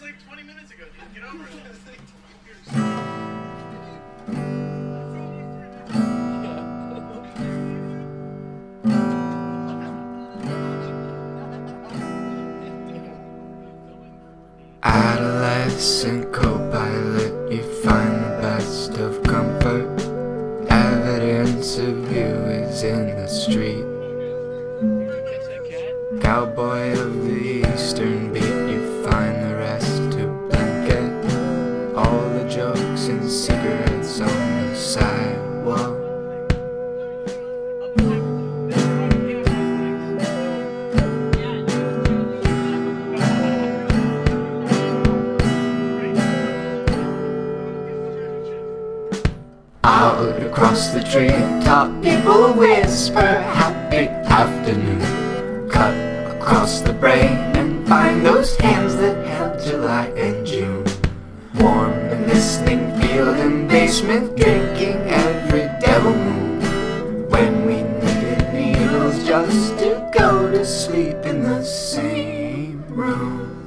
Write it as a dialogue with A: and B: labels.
A: was like 20 minutes ago, dude. Get over it.
B: Adolescent co-pilot, you find the best of comfort. Evidence of you is in the street. Cowboy of the cigarettes on the sidewalk. Out across the treetop, people whisper happy afternoon. Cut across the brain and find those hands that held July and June. Warm and listening, field and basement, drinking every devil move. When we needed needles just to go to sleep in the same room.